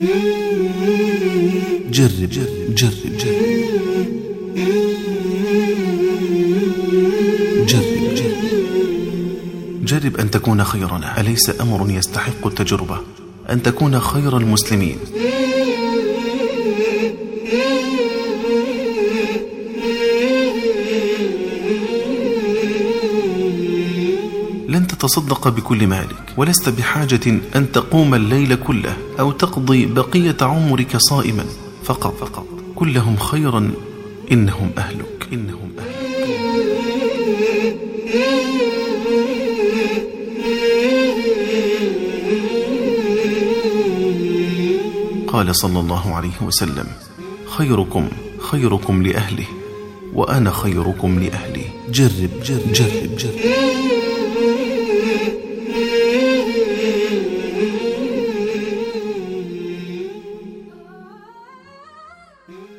جرب جرب جرب. جرب جرب. جرب جرب أن تكون خيرنا أليس أمر يستحق التجربة أن تكون خير المسلمين. لن تتصدق بكل مالك ولست بحاجة أن تقوم الليل كله أو تقضي بقية عمرك صائما فقط فقط. كلهم خيرا إنهم أهلك إنهم أهلك. قال صلى الله عليه وسلم خيركم خيركم لأهله وأنا خيركم لأهلي. جرب جرب جرب جرب. Mm.